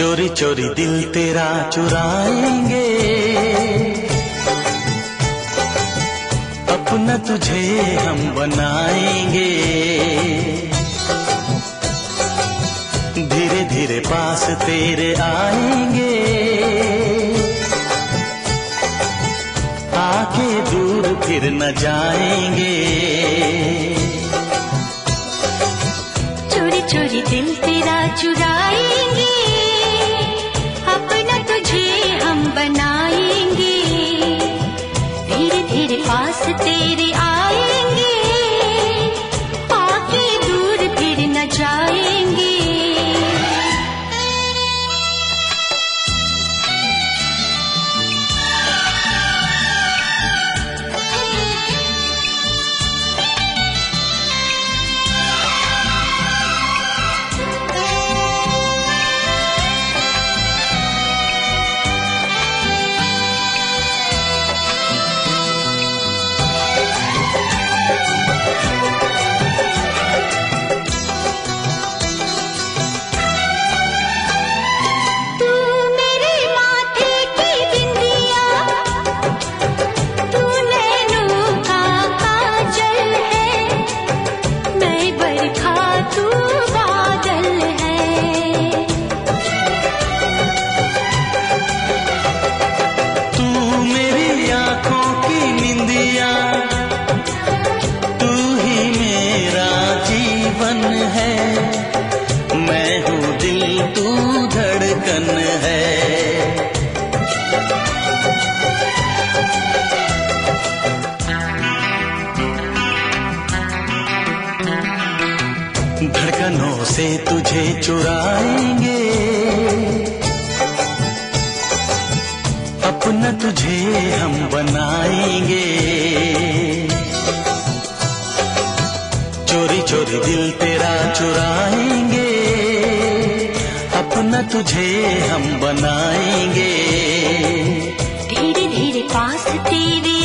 चोरी चोरी दिल तेरा चुराएँगे। अपना तुझे हम बनाएँगे। धीरे धीरे पास तेरे आएँगे। आके दूर फिर न जाएँगे। चोरी चोरी दिल तेरा चुराएँगे। धड़कनों से तुझे चुराएँगे। अपना तुझे हम बनाएँगे। चोरी चोरी दिल तेरा चुराएँगे। अपना तुझे हम बनाएँगे। धीरे धीरे पास तेरे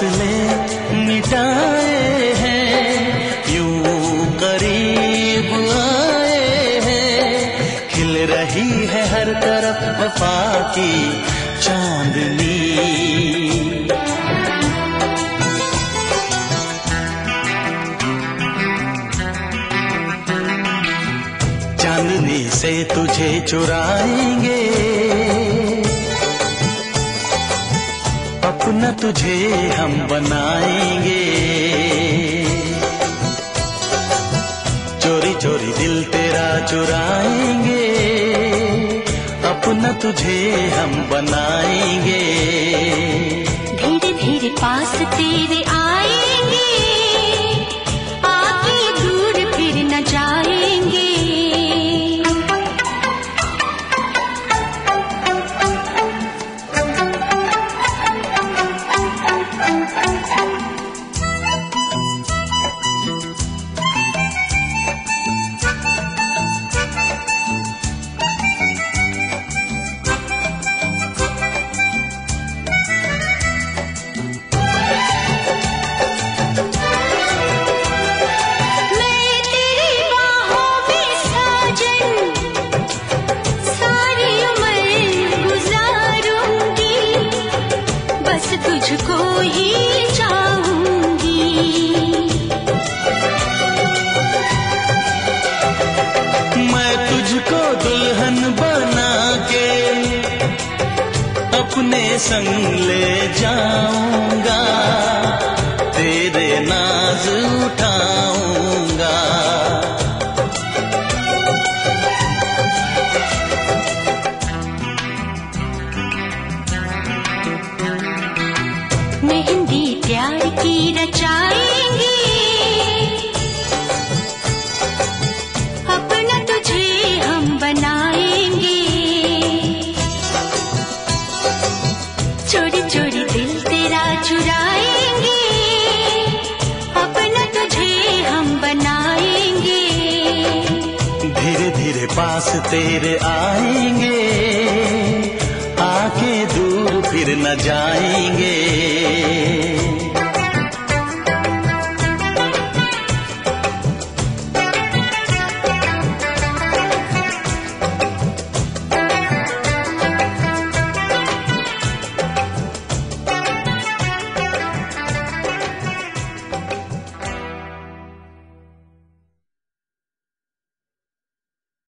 फासले मिटाए हैं, यूँ करीब आए हैं। खिल रही है हर तरफ़ वफा की चांदनी। चांदनी से तुझे चुराएँगे। अपना तुझे हम बनाएँगे। चोरी चोरी दिल तेरा चुराएँगे। अपना तुझे हम बनाएँगे। धीरे धीरे पास तेरे आएँगे। संग ले जाऊँगा। तेरे नाज उठाऊँगा पास तेरे आएँगे आके दूर फिर न जाएँगे।